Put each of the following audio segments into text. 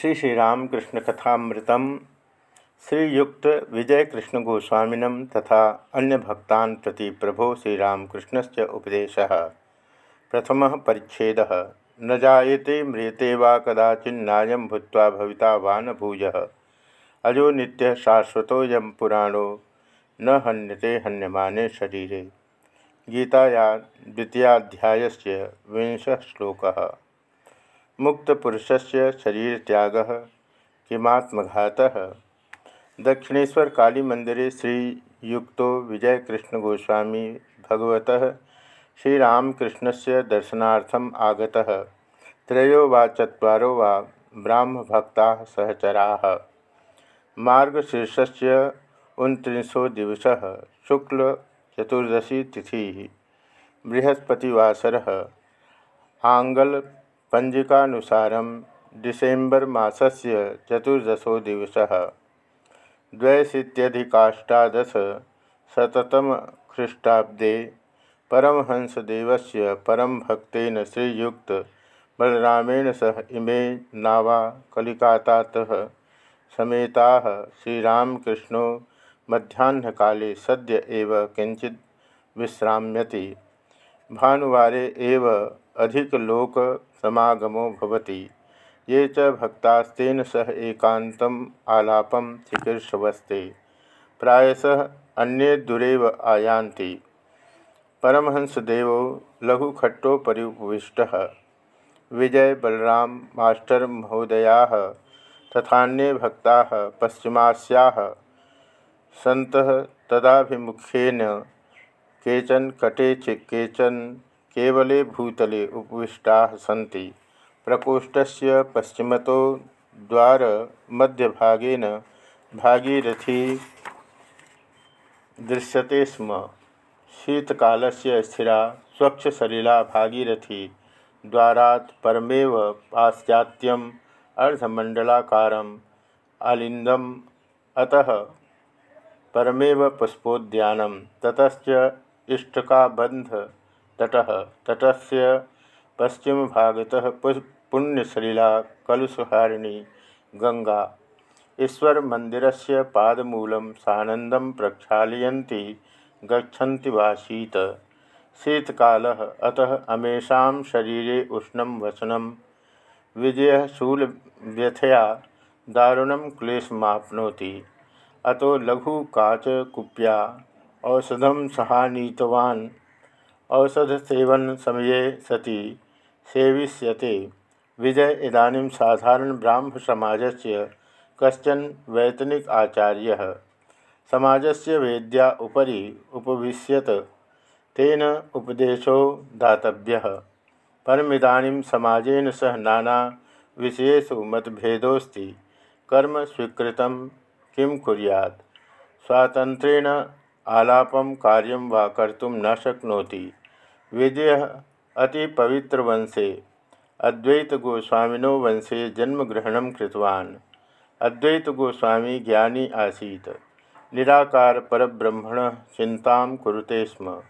श्री श्रीरामकृष्ण कथामृतम, श्रीयुक्त विजय कृष्ण गोस्वामीनम तथा अन्य भक्तान प्रति प्रभो श्रीरामकृष्ण से उपदेश। प्रथम परिच्छेद। न जायते म्रियते वा कदाचिन्नाय भूत भविता वा न अजो नित्य शाश्वतोयम पुराणो, न हन्यते हन्यमाने शरीरे। गीताया द्वितीयाध्याय विंश श्लोक। मुक्तपुरुषस्य शरीर त्याग किमात्मघात। दक्षिणेश्वर काली मंदिरे श्रीयुक्तो विजय कृष्ण गोस्वामी भगवत श्रीरामकृष्ण से दर्शनार्थम आगता। त्रयो वा चत्वारो वा ब्राह्मभक्ता से उनत्रिशो दिवस शुक्ल चतुर्दशी तिथि। बृहस्पतिवासर। आंगल पंजिकानुसार डिसेम्बर मसल चतुर्दशो दिवस। द्वयशीत्यधिकाष्टादशतम ख्रीष्टाब्दे परमहंसदेव परम भक्न श्रीयुक्त बलरामेण सह इमे नावा कलिकाता समेता श्रीरामकृष्णो मध्याह्न काले सद्य एव किंचित विश्राम्यति। भानुवारे एव अधिक लोक समागमो भवति। ये च भक्तास्तेन सह एकान्तम आलापम चिकीर्षवस्ते। प्रायशः अन्ये दुरेव आयान्ति। परमहंसदेव लघुखट्टोपरि उपविष्टः विजय बलराम मास्टर महोदया तथान्ये भक्ता पश्चिमास्याः। सत तदाभिमुखेन केचन कटे केचन केवले भूतले उपविष्टा सी प्रकोष्ठ पश्चिमतो द्वार मध्यभागेन भागीरथी दृश्यते स्म। शीतकाल से स्थिरा स्वच्छसलिला भागीरथी। द्वारा परमेव पाश्चात्यम अर्धमंडलाकार आलिंदम अतः परमेव पुष्पोद्यान ततच इष्टकाबंध तट तटस्य पश्चिम भागत पुण्यसलिला कलुषहारिणी गंगा। ईश्वर मंदिर से पादमूल प्रक्षालयती गच्छन्ति वा शीत। शीतकाल अतः अमेशा शरीरे विजय शूलव्यथया दारुण क्लेशमाप्नोति। अतो लघु काच कुप्या औषधम सहानीतवान् औषध सेवन समये सति सेविष्यते। विजय इदानीं साधारण ब्राह्म समाजस्य कश्चन वैतनिक आचार्य। समाजस्य वेद्या उपरि उपविश्यत, तेन उपदेशो दातव्यः। परमिदानीं समाजेन सह नाना विषयेषु मतभेदोऽस्ति। कर्म स्वीकृतं किं कुर्यात्? स्वातंत्रेण आलापम कार्य वा कर्तुम न शक्नोति। विजय अति पवित्र वंशे अद्वैत गोस्वामिनो वंशे जन्मग्रहण कृतवान्। अद्वैत गोस्वामी ज्ञानी आसीत्। निराकार परब्रह्मण चिंता कुरुते स्म।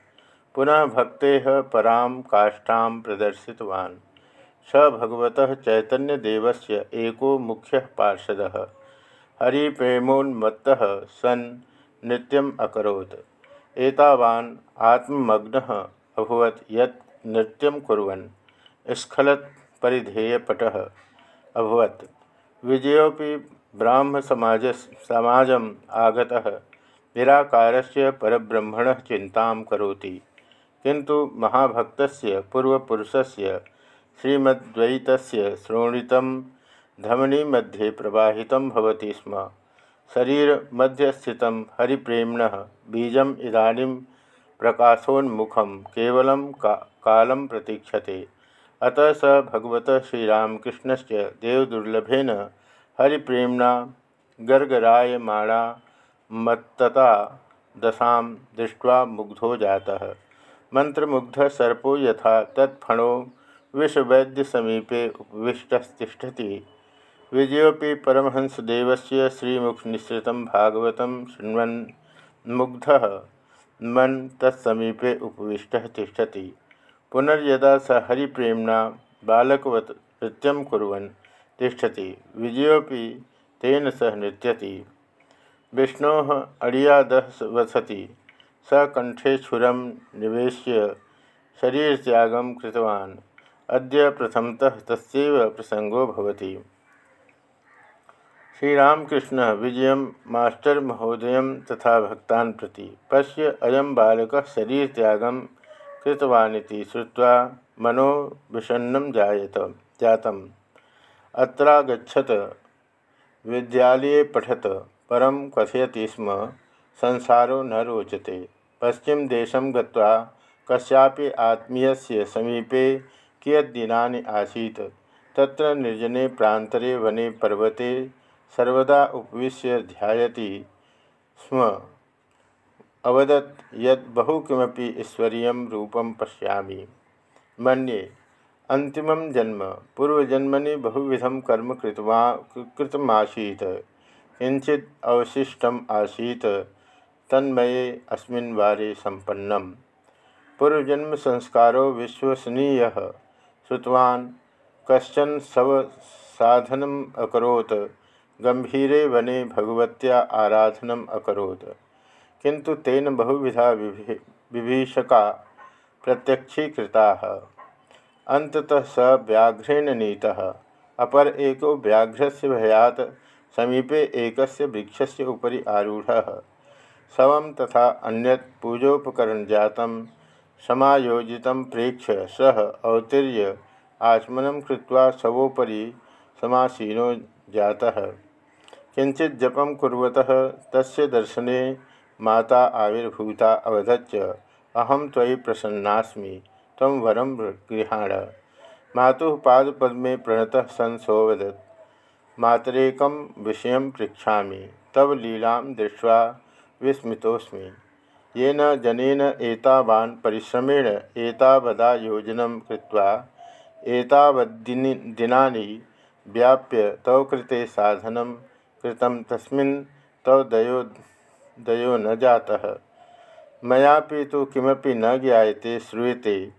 पुनः भक्ते परां काष्ठा प्रदर्शितवान्। स भगवत चैतन्यदेवस्य एको मुख्य पार्षदः। हरिप्रेमोन्मत्त सन् नृत्यम अकरोत्। एतावान् आत्ममग्नः अभवत् यत् नृत्यं कुर्वन्। स्खलत् परिधेयपटः। अभवत्। विजयोपि ब्राह्मसमाज समाजम् आगतः। निराकारस्य परब्रह्मणः चिन्तां करोति। किन्तु महाभक्तस्य, पूर्वपुरुषस्य, श्रीमद्वैतस्य श्रोणितं धमनी मध्ये प्रवाहित होती स्म। शरीर मध्य स्थित हरिप्रेमण। बीजम इदानीं प्रकाशोन्मुखम केवल का, कालम प्रतीक्षते। अतः स भगवत श्रीरामकृष्ण से देवदुर्लभेन हरिप्रेमणा गर्गरायमाणा मत्तता दशा दृष्ट्वा मुग्धो जाता। मंत्रमुग्ध सर्पो यथा तत्फणो विषवैद्य समीपे उपविष्टस्तिष्ठति। परमहंसदेव से श्रीमुखनिसृत भागवत शृण्वन् मुग्ध। मन तत्समीपे उपविष्ट तिष्ठति। पुनर्यदा स हरिप्रेमणा बालकवत नृत्यं कुर्वन् तिष्ठति। विजयोपि तेन सह नृत्यति। विष्णो अड़ियादः वसति। स कंठे छुरम निवेश्य शरीर त्यागम कृतवान्। अद्य प्रथमतः तस्व प्रसंगो भवति। श्रीरामकृष्ण विजय, मास्टर महोदय तथा भक्ता प्रति पश्य अयम बालक शरीर त्यागम कृतवानिति श्रुत्वा मनो विषण्ण जायत, जातम। अत्रागछत विद्यालये पठत परम कथयति स्म, संसारो न रोचते। पश्चिम देशं गत्वा कस्यापि आत्मीयस्य समीपे कियद्दिनानि आसीत्, तत्र निर्जने प्रान्तरे वने पर्वते सर्वदा उपविश्य ध्यायति स्म। अवदत् यद बहु किमपि ईश्वरीयं रूपं पश्यामि। मन्ये, अन्तिमं जन्म। पूर्वजन्मनि बहुविधं कर्म कृतवा, कृतमासीत्। किंचित अवशिष्टम आसीत। तन्मये अस्मिन् वारे संपन्नम पूर्वजन्म संस्कारो विश्वसनीय। श्रुतवान्, कश्चन सव साधनम अकरोत्। गंभीरे वने भगवत्या आराधनम अकरोत्। किंतु तेन बहुविधा विभीषका प्रत्यक्षीकृता। अंततः स व्याघ्रेण नीतः। अपर एको व्याघ्रस्य भयात, समीपे एकस्य वृक्षस्य उपरि आरूढ़। शव तथा अन्यत् पूजोपकरण जातं समायोजितं प्रेक्ष्य सः अवतीर्य आचमनं कृत्वा शवोपरि समासीनो जातः। किंचित जपम कुर्वतः तस्य दर्शने माता आविर्भूता अवदच्च अहम त्वयि प्रसन्नास्मि तम वरम गृहाण। मातुः पादपद्मे प्रणतः सन सोवदत् मातरेक विषय पृछा तव लीला दृष्ट्वा विस्मितोस्मि येन जनेन एतावान् परिश्रमेण एतावदायोजनं कृत्वा एतावद्दिनानि व्याप्य तव कृते साधनं कृतं तस्मिन् तव दयो दयो न जातः। मयापि तो किमपि न ज्ञायते, श्रूयते।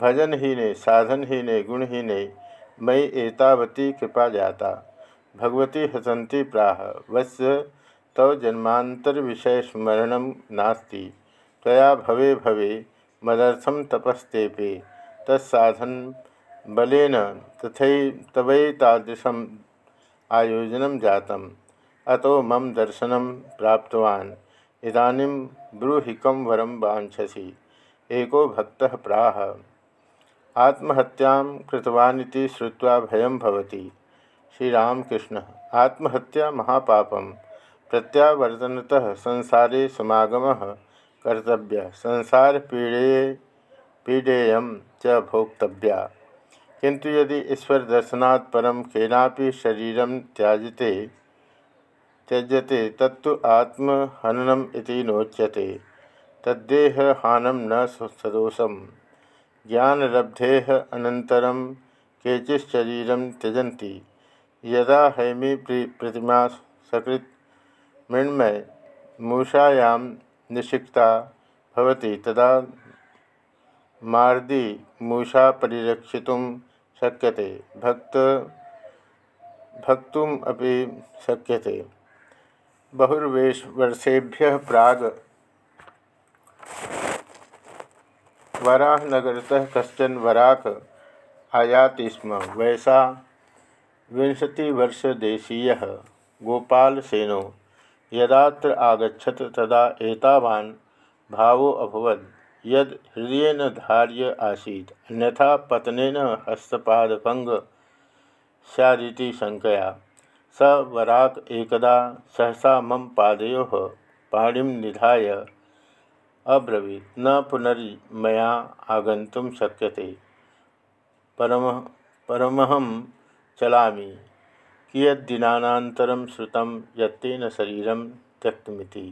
भजनहीने, साधनहीने, गुणहीने, मयि एतावती कृपा जाता। भगवती हसंती प्राह। वत्स तव जन्मांतर विषय स्मरण नास्ति। तया भवे भवे मदर्थम तपस्तेपे तत्साधन बलेन तथा तवैतादृशम आयोजन जातम। अतो मम दर्शन प्राप्तवान्। इदानीं ब्रूहिकं वरम वाछसी एको भक्त प्राह। आत्महत्या भयं भवति। श्रीरामकृष्ण। आत्महत्या महापापम प्रत्यावर्तनतः संसारे समागम कर्तव्य। संसार पीड़े, पीड़ेय च भोक्तव्या। किंतु यदि ईश्वर दर्शनात् परम केनापि शरीर त्याजते त्यज्यते तत्तु आत्महननम इति नोच्यते। तद्देहहानम न सदोषम। ज्ञानलब्धे अनंतरम केचिशरीर त्यजती यदा हैमी प्रतिमा सकृत मृण्मय, मूषायां निषिक्ता भवति, तदा मार्दी मूषा परिरक्षितुं शक्यते। भक्त भक्तुम् अपि शक्यते। बहुर्वेश वर्षेभ्यः प्राग। वराहनगरतः कश्चन वराक आयाति स्म। वैसा विंशतिवर्षदेशीय गोपालसेनो। यदात्र आगछत तदा एतावान् भावो अभवद यद हृदय धार्य आसीत्, अन्यथा पतनेन हस्तपादभंग सैदी शंकया स वराक एकदा सहसा मम पादयो पाणी निधा अब्रवी न पुनर्मया आगंत शक्यते। परम परमहम चलामी। कियद्दिनानन्तरं श्रुतं यत्तेन शरीरं त्यक्तमिति।